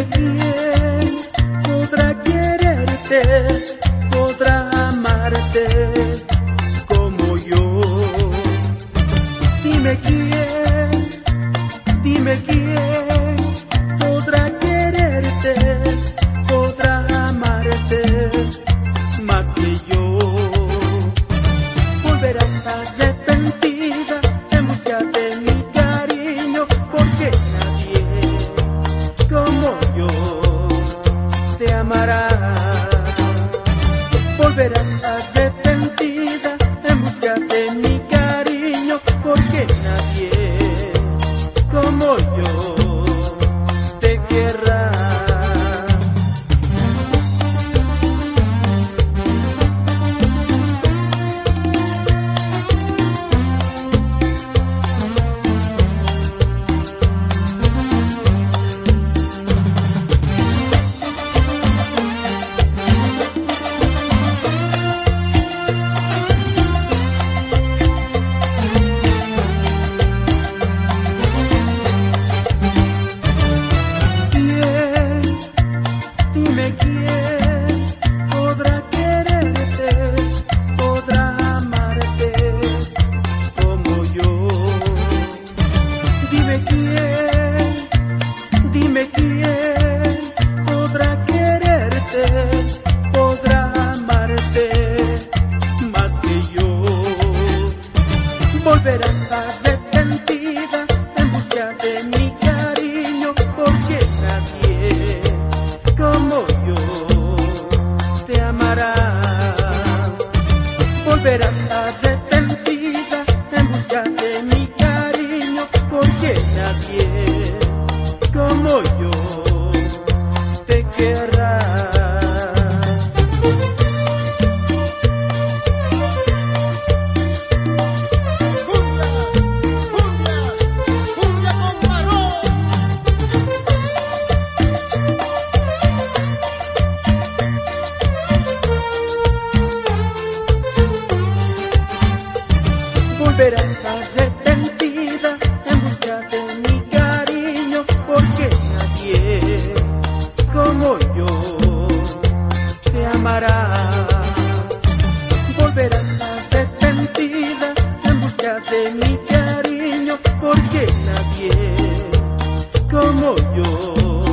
Dime quién podrá quererte, podrá amarte como yo. Dime quién, dime quién Volverás arrepentida en busca de mi cariño, porque nadie Dime quién podrá quererte, podrá amarte como yo. Dime quién, dime quién podrá quererte, podrá amarte más que yo. Volverás arrepentida esperanza arrepentida en busca de mi cariño, porque nadie como yo te amará. Volverás arrepentida en busca de mi cariño, porque nadie como yo.